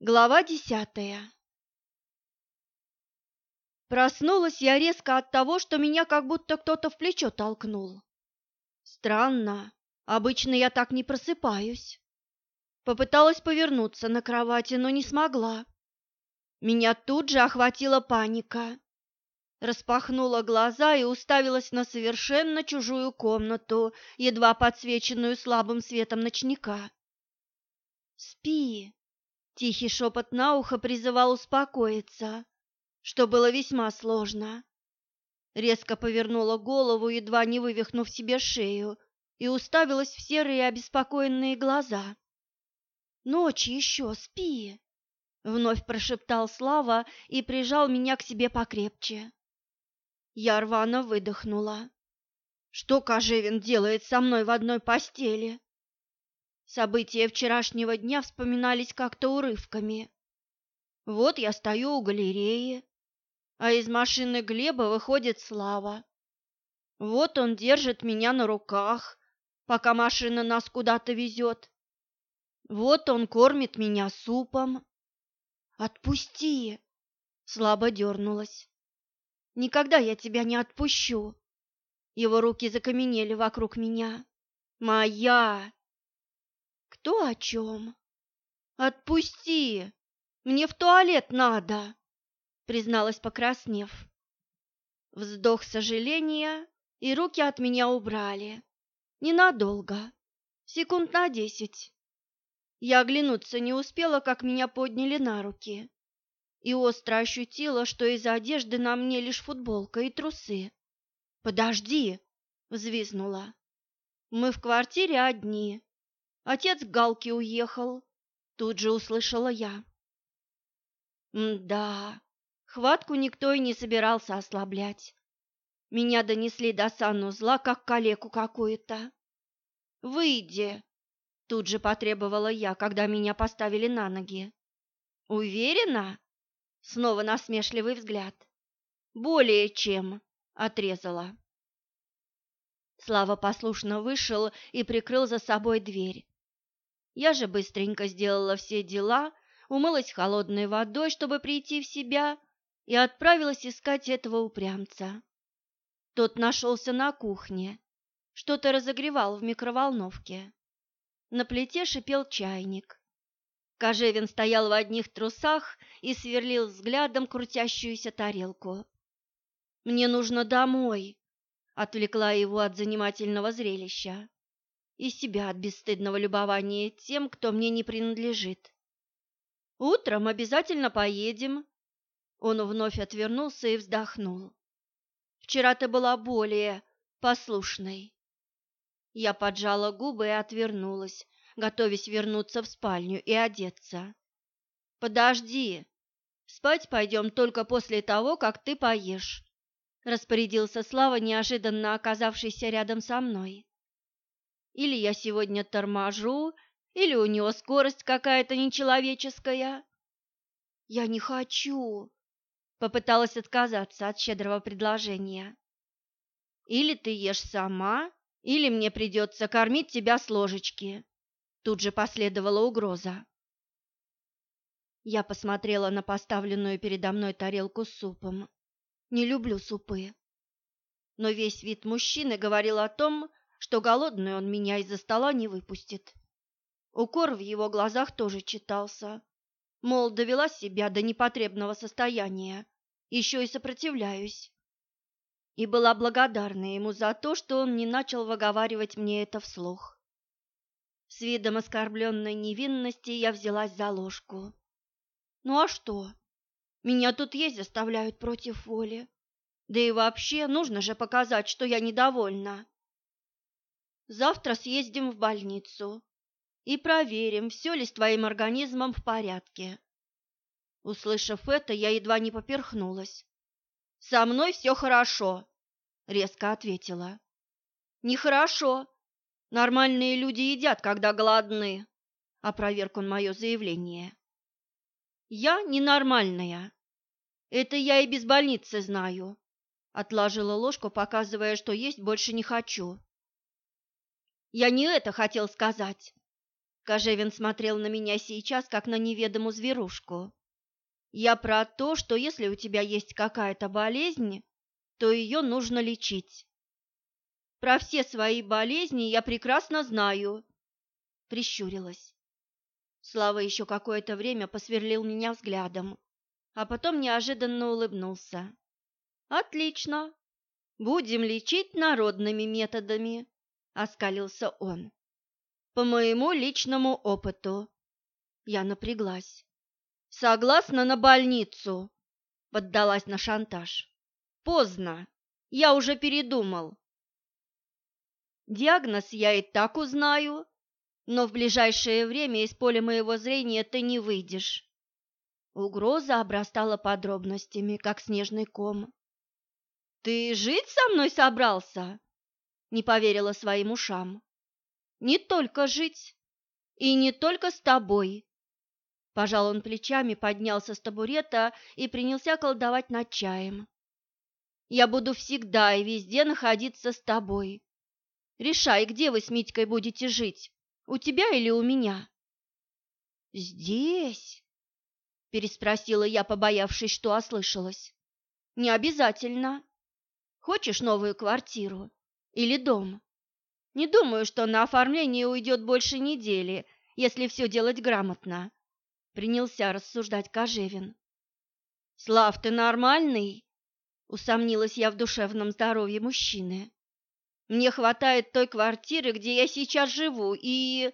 Глава десятая Проснулась я резко от того, что меня как будто кто-то в плечо толкнул. Странно, обычно я так не просыпаюсь. Попыталась повернуться на кровати, но не смогла. Меня тут же охватила паника. Распахнула глаза и уставилась на совершенно чужую комнату, едва подсвеченную слабым светом ночника. «Спи!» Тихий шепот на ухо призывал успокоиться, что было весьма сложно. Резко повернула голову, едва не вывихнув себе шею, и уставилась в серые обеспокоенные глаза. «Ночь еще, спи!» — вновь прошептал Слава и прижал меня к себе покрепче. Я рвано выдохнула. «Что Кожевин делает со мной в одной постели?» События вчерашнего дня вспоминались как-то урывками. Вот я стою у галереи, а из машины Глеба выходит Слава. Вот он держит меня на руках, пока машина нас куда-то везет. Вот он кормит меня супом. «Отпусти!» — слабо дернулась. «Никогда я тебя не отпущу!» Его руки закаменели вокруг меня. «Моя!» Кто о чем? Отпусти! Мне в туалет надо, призналась, покраснев. Вздох сожаления, и руки от меня убрали. Ненадолго, секунд на десять. Я оглянуться не успела, как меня подняли на руки, и остро ощутила, что из одежды на мне лишь футболка и трусы. «Подожди!» — взвизнула. «Мы в квартире одни, Отец к Галке уехал, тут же услышала я. да, хватку никто и не собирался ослаблять. Меня донесли до санузла, как калеку какую-то. «Выйди!» — тут же потребовала я, когда меня поставили на ноги. «Уверена?» — снова насмешливый взгляд. «Более чем!» — отрезала. Слава послушно вышел и прикрыл за собой дверь. Я же быстренько сделала все дела, умылась холодной водой, чтобы прийти в себя, и отправилась искать этого упрямца. Тот нашелся на кухне, что-то разогревал в микроволновке. На плите шипел чайник. Кожевин стоял в одних трусах и сверлил взглядом крутящуюся тарелку. «Мне нужно домой», — отвлекла его от занимательного зрелища и себя от бесстыдного любования тем, кто мне не принадлежит. Утром обязательно поедем. Он вновь отвернулся и вздохнул. Вчера ты была более послушной. Я поджала губы и отвернулась, готовясь вернуться в спальню и одеться. Подожди. Спать пойдем только после того, как ты поешь, распорядился Слава, неожиданно оказавшийся рядом со мной. Или я сегодня торможу, или у него скорость какая-то нечеловеческая. Я не хочу, попыталась отказаться от щедрого предложения. Или ты ешь сама, или мне придется кормить тебя с ложечки. Тут же последовала угроза. Я посмотрела на поставленную передо мной тарелку с супом. Не люблю супы. Но весь вид мужчины говорил о том, что голодный он меня из-за стола не выпустит. Укор в его глазах тоже читался. Мол, довела себя до непотребного состояния, еще и сопротивляюсь. И была благодарна ему за то, что он не начал выговаривать мне это вслух. С видом оскорбленной невинности я взялась за ложку. Ну а что? Меня тут есть заставляют против воли. Да и вообще, нужно же показать, что я недовольна. Завтра съездим в больницу и проверим, все ли с твоим организмом в порядке. Услышав это, я едва не поперхнулась. «Со мной все хорошо», — резко ответила. «Нехорошо. Нормальные люди едят, когда голодны», — опроверг он мое заявление. «Я ненормальная. Это я и без больницы знаю», — отложила ложку, показывая, что есть больше не хочу. Я не это хотел сказать. Кожевин смотрел на меня сейчас, как на неведомую зверушку. Я про то, что если у тебя есть какая-то болезнь, то ее нужно лечить. Про все свои болезни я прекрасно знаю, прищурилась. Слава еще какое-то время посверлил меня взглядом, а потом неожиданно улыбнулся. Отлично. Будем лечить народными методами, оскалился он. По моему личному опыту. Я напряглась. Согласна на больницу, поддалась на шантаж. Поздно. Я уже передумал. Диагноз я и так узнаю, но в ближайшее время из поля моего зрения ты не выйдешь. Угроза обрастала подробностями, как снежный ком. Ты жить со мной собрался? Не поверила своим ушам. Не только жить, и не только с тобой. Пожал он плечами, поднялся с табурета и принялся колдовать над чаем. Я буду всегда и везде находиться с тобой. Решай, где вы с Митькой будете жить, у тебя или у меня?» «Здесь?» – переспросила я, побоявшись, что ослышалась. «Не обязательно. Хочешь новую квартиру или дом? Не думаю, что на оформление уйдет больше недели, если все делать грамотно», – принялся рассуждать Кожевин. «Слав, ты нормальный?» Усомнилась я в душевном здоровье мужчины. Мне хватает той квартиры, где я сейчас живу, и...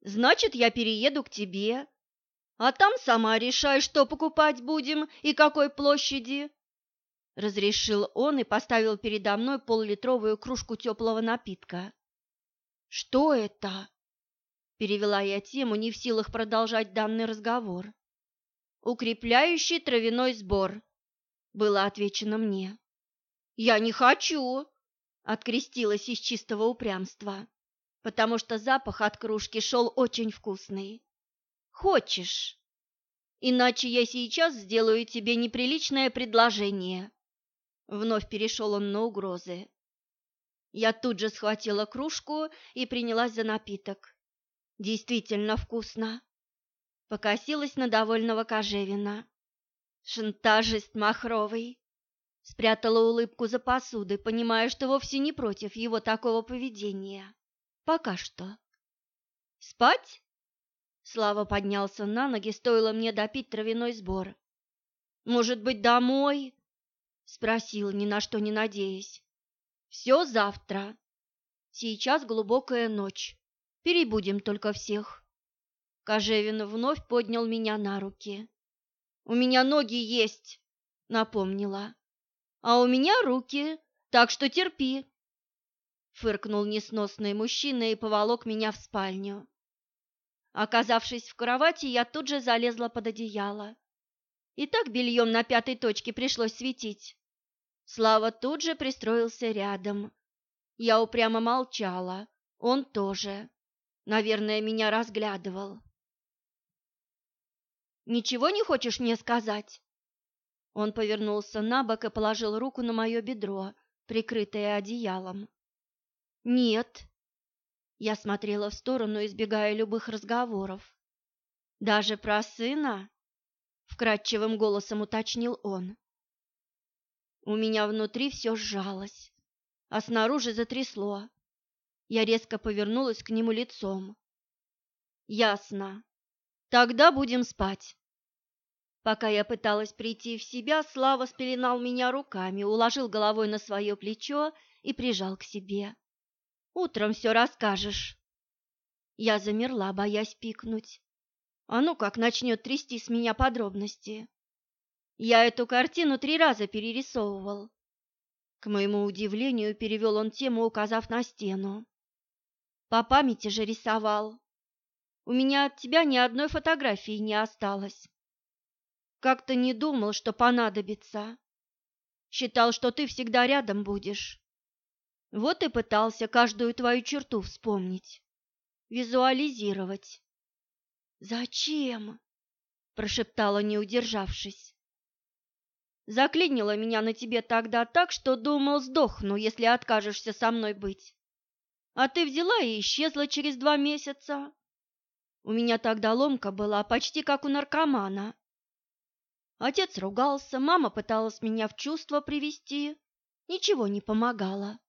Значит, я перееду к тебе. А там сама решай, что покупать будем и какой площади. Разрешил он и поставил передо мной поллитровую кружку теплого напитка. Что это? Перевела я тему, не в силах продолжать данный разговор. Укрепляющий травяной сбор, было отвечено мне. «Я не хочу!» – открестилась из чистого упрямства, потому что запах от кружки шел очень вкусный. «Хочешь? Иначе я сейчас сделаю тебе неприличное предложение!» Вновь перешел он на угрозы. Я тут же схватила кружку и принялась за напиток. Действительно вкусно. Покосилась на довольного Кожевина. Шантажист махровый. Спрятала улыбку за посудой, понимая, что вовсе не против его такого поведения. Пока что. Спать? Слава поднялся на ноги, стоило мне допить травяной сбор. Может быть, домой? Спросил, ни на что не надеясь. Все завтра. Сейчас глубокая ночь. Перебудем только всех. Кожевин вновь поднял меня на руки. У меня ноги есть, напомнила. А у меня руки, так что терпи. Фыркнул несносный мужчина и поволок меня в спальню. Оказавшись в кровати, я тут же залезла под одеяло. И так бельем на пятой точке пришлось светить. Слава тут же пристроился рядом. Я упрямо молчала, он тоже. Наверное, меня разглядывал. Ничего не хочешь мне сказать?» Он повернулся на бок и положил руку на мое бедро, прикрытое одеялом. «Нет». Я смотрела в сторону, избегая любых разговоров. «Даже про сына?» — вкрадчивым голосом уточнил он. У меня внутри все сжалось, а снаружи затрясло. Я резко повернулась к нему лицом. «Ясно. Тогда будем спать. Пока я пыталась прийти в себя, Слава спеленал меня руками, уложил головой на свое плечо и прижал к себе. Утром все расскажешь. Я замерла, боясь пикнуть. А ну как начнет трясти с меня подробности. Я эту картину три раза перерисовывал. К моему удивлению, перевел он тему, указав на стену. По памяти же рисовал. У меня от тебя ни одной фотографии не осталось. Как-то не думал, что понадобится. Считал, что ты всегда рядом будешь. Вот и пытался каждую твою черту вспомнить, визуализировать. «Зачем?» – прошептала, не удержавшись. «Заклинило меня на тебе тогда так, что думал, сдохну, если откажешься со мной быть. А ты взяла и исчезла через два месяца. У меня тогда ломка была, почти как у наркомана. Отец ругался, мама пыталась меня в чувство привести. Ничего не помогало.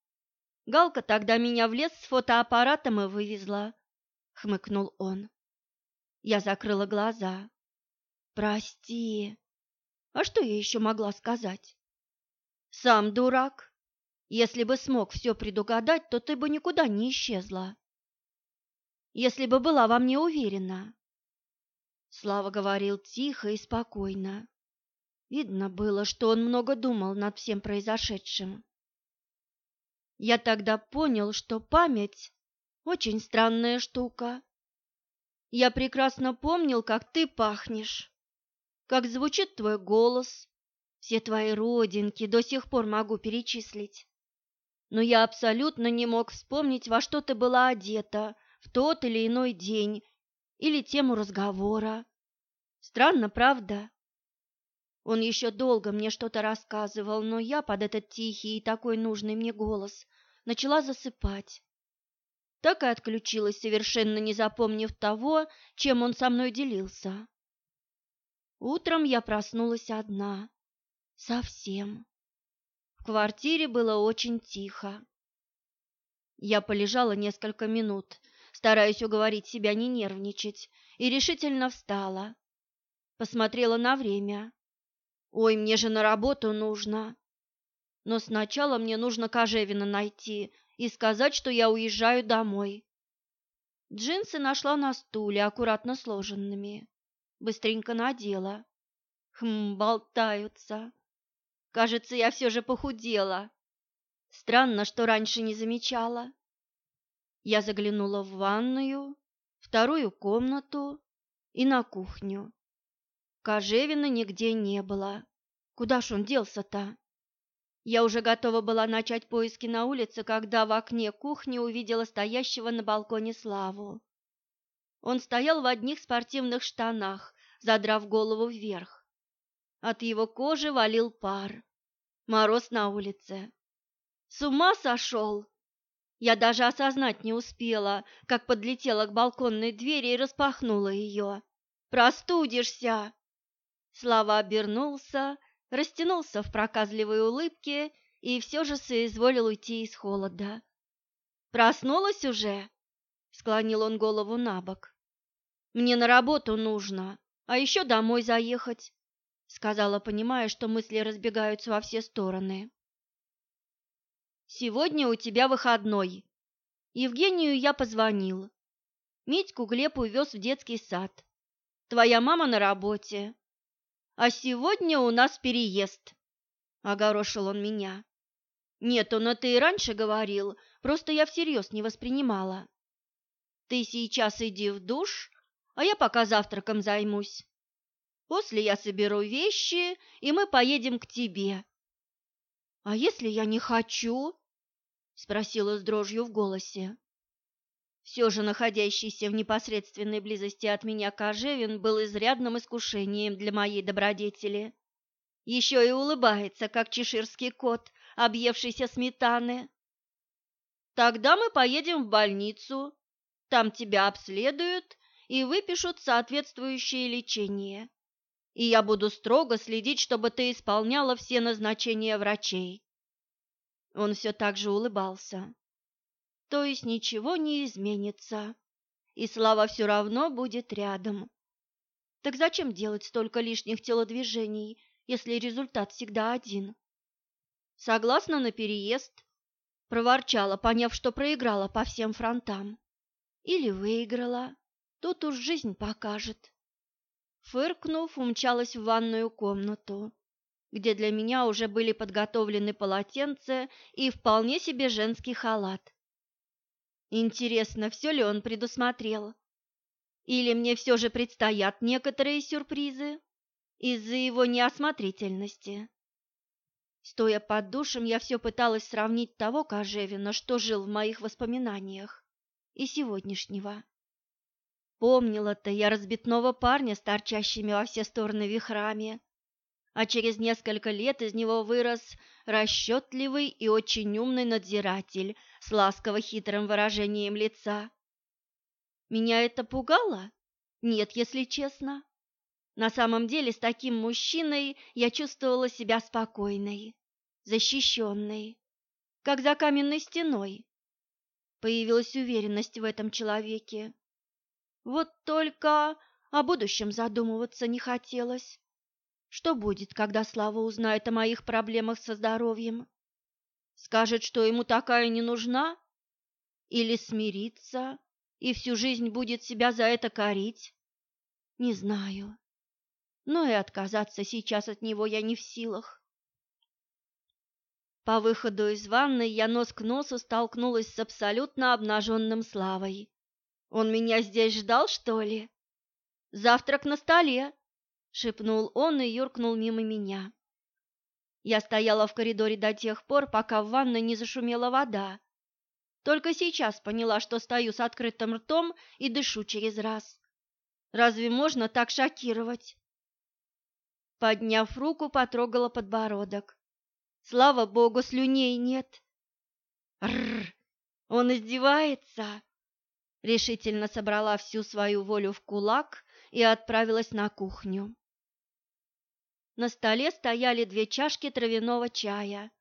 Галка тогда меня в лес с фотоаппаратом и вывезла, — хмыкнул он. Я закрыла глаза. Прости. А что я еще могла сказать? Сам дурак. Если бы смог все предугадать, то ты бы никуда не исчезла. Если бы была во мне уверена. Слава говорил тихо и спокойно. Видно было, что он много думал над всем произошедшим. Я тогда понял, что память – очень странная штука. Я прекрасно помнил, как ты пахнешь, как звучит твой голос, все твои родинки до сих пор могу перечислить. Но я абсолютно не мог вспомнить, во что ты была одета в тот или иной день или тему разговора. Странно, правда? Он еще долго мне что-то рассказывал, но я под этот тихий и такой нужный мне голос начала засыпать. Так и отключилась, совершенно не запомнив того, чем он со мной делился. Утром я проснулась одна. Совсем. В квартире было очень тихо. Я полежала несколько минут, стараясь уговорить себя не нервничать, и решительно встала. Посмотрела на время. Ой, мне же на работу нужно. Но сначала мне нужно Кожевина найти и сказать, что я уезжаю домой. Джинсы нашла на стуле, аккуратно сложенными. Быстренько надела. Хм, болтаются. Кажется, я все же похудела. Странно, что раньше не замечала. Я заглянула в ванную, вторую комнату и на кухню. Кожевина нигде не было. Куда ж он делся-то? Я уже готова была начать поиски на улице, когда в окне кухни увидела стоящего на балконе Славу. Он стоял в одних спортивных штанах, задрав голову вверх. От его кожи валил пар. Мороз на улице. С ума сошел! Я даже осознать не успела, как подлетела к балконной двери и распахнула ее. «Простудишься!» Слава обернулся, растянулся в проказливой улыбке и все же соизволил уйти из холода. «Проснулась уже?» — склонил он голову на бок. «Мне на работу нужно, а еще домой заехать», — сказала, понимая, что мысли разбегаются во все стороны. «Сегодня у тебя выходной. Евгению я позвонил. Митьку Глеб увез в детский сад. Твоя мама на работе. А сегодня у нас переезд, огорошил он меня. Нет, он это и раньше говорил, просто я всерьез не воспринимала. Ты сейчас иди в душ, а я пока завтраком займусь. После я соберу вещи, и мы поедем к тебе. А если я не хочу? спросила с дрожью в голосе. Все же находящийся в непосредственной близости от меня Кожевин был изрядным искушением для моей добродетели. Еще и улыбается, как чеширский кот, объевшийся сметаны. Тогда мы поедем в больницу, там тебя обследуют и выпишут соответствующее лечение. И я буду строго следить, чтобы ты исполняла все назначения врачей. Он все так же улыбался. То есть ничего не изменится, и Слава все равно будет рядом. Так зачем делать столько лишних телодвижений, если результат всегда один? Согласна на переезд, проворчала, поняв, что проиграла по всем фронтам. Или выиграла, тут уж жизнь покажет. Фыркнув, умчалась в ванную комнату, где для меня уже были подготовлены полотенце и вполне себе женский халат. Интересно, все ли он предусмотрел? Или мне все же предстоят некоторые сюрпризы из-за его неосмотрительности? Стоя под душем, я все пыталась сравнить того Кожевина, что жил в моих воспоминаниях, и сегодняшнего. Помнила-то я разбитного парня с торчащими во все стороны вихрами, а через несколько лет из него вырос расчетливый и очень умный надзиратель с ласково-хитрым выражением лица. Меня это пугало? Нет, если честно. На самом деле с таким мужчиной я чувствовала себя спокойной, защищенной, как за каменной стеной. Появилась уверенность в этом человеке. Вот только о будущем задумываться не хотелось. Что будет, когда Слава узнает о моих проблемах со здоровьем? Скажет, что ему такая не нужна? Или смирится и всю жизнь будет себя за это корить? Не знаю. Но и отказаться сейчас от него я не в силах. По выходу из ванной я нос к носу столкнулась с абсолютно обнаженным Славой. Он меня здесь ждал, что ли? Завтрак на столе, шепнул он и юркнул мимо меня. Я стояла в коридоре до тех пор, пока в ванной не зашумела вода. Только сейчас поняла, что стою с открытым ртом и дышу через раз. Разве можно так шокировать? Подняв руку, потрогала подбородок. Слава богу, слюней нет. Рр, он издевается. Решительно собрала всю свою волю в кулак и отправилась на кухню. На столе стояли две чашки травяного чая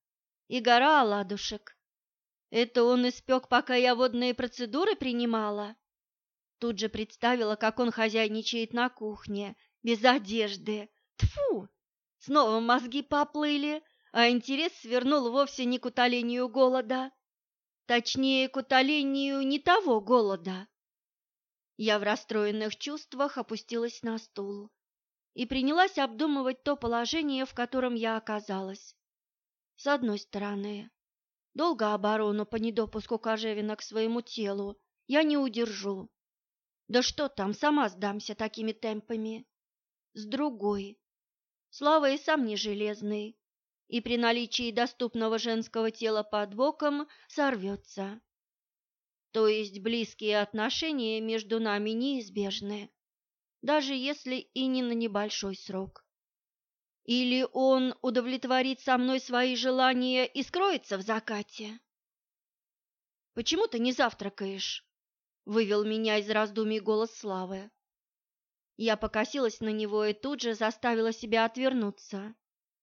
и гора оладушек. Это он испек, пока я водные процедуры принимала? Тут же представила, как он хозяйничает на кухне, без одежды. Тфу! Снова мозги поплыли, а интерес свернул вовсе не к утолению голода, точнее, к утолению не того голода. Я в расстроенных чувствах опустилась на стул и принялась обдумывать то положение, в котором я оказалась. С одной стороны, долго оборону по недопуску Кожевина к своему телу я не удержу. Да что там, сама сдамся такими темпами. С другой, Слава и сам не железный, и при наличии доступного женского тела под боком сорвется. То есть близкие отношения между нами неизбежны, даже если и не на небольшой срок. Или он удовлетворит со мной свои желания и скроется в закате? «Почему ты не завтракаешь?» — вывел меня из раздумий голос Славы. Я покосилась на него и тут же заставила себя отвернуться.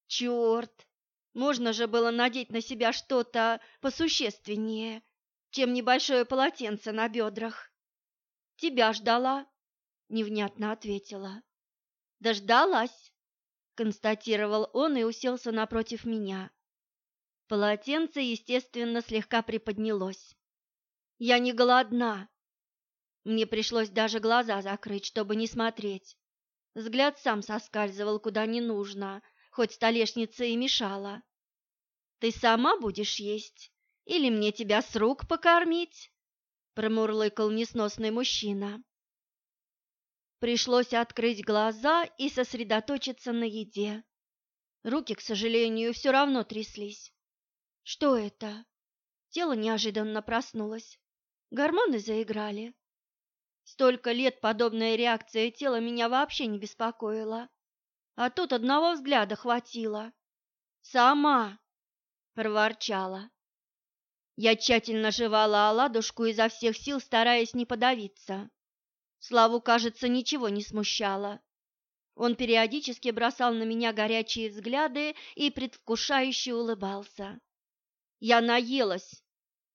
«Черт! Можно же было надеть на себя что-то посущественнее, чем небольшое полотенце на бедрах. Тебя ждала, невнятно ответила. Дождалась, констатировал он и уселся напротив меня. Полотенце, естественно, слегка приподнялось. Я не голодна. Мне пришлось даже глаза закрыть, чтобы не смотреть. Взгляд сам соскальзывал куда не нужно, хоть столешница и мешала. Ты сама будешь есть или мне тебя с рук покормить? промурлыкал несносный мужчина. Пришлось открыть глаза и сосредоточиться на еде. Руки, к сожалению, все равно тряслись. Что это? Тело неожиданно проснулось. Гормоны заиграли. Столько лет подобная реакция тела меня вообще не беспокоила. А тут одного взгляда хватило. «Сама!» – проворчала. Я тщательно жевала оладушку изо всех сил, стараясь не подавиться. Славу, кажется, ничего не смущало. Он периодически бросал на меня горячие взгляды и предвкушающе улыбался. Я наелась,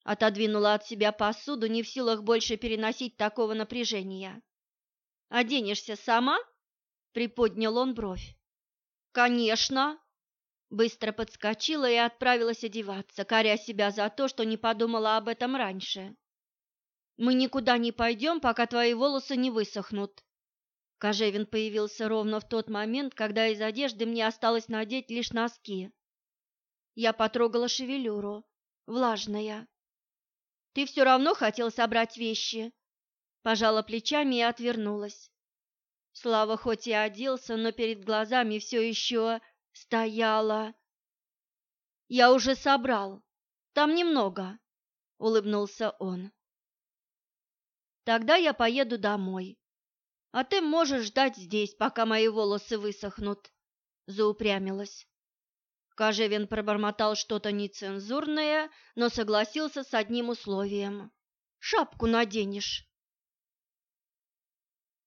отодвинула от себя посуду, не в силах больше переносить такого напряжения. «Оденешься сама?» Приподнял он бровь. Конечно. Быстро подскочила и отправилась одеваться, коря себя за то, что не подумала об этом раньше. Мы никуда не пойдем, пока твои волосы не высохнут. Кожевин появился ровно в тот момент, когда из одежды мне осталось надеть лишь носки. Я потрогала шевелюру, влажная. Ты все равно хотел собрать вещи. Пожала плечами и отвернулась. Слава хоть и оделся, но перед глазами все еще стояла. «Я уже собрал. Там немного», — улыбнулся он. «Тогда я поеду домой. А ты можешь ждать здесь, пока мои волосы высохнут», — заупрямилась. Кожевин пробормотал что-то нецензурное, но согласился с одним условием. «Шапку наденешь».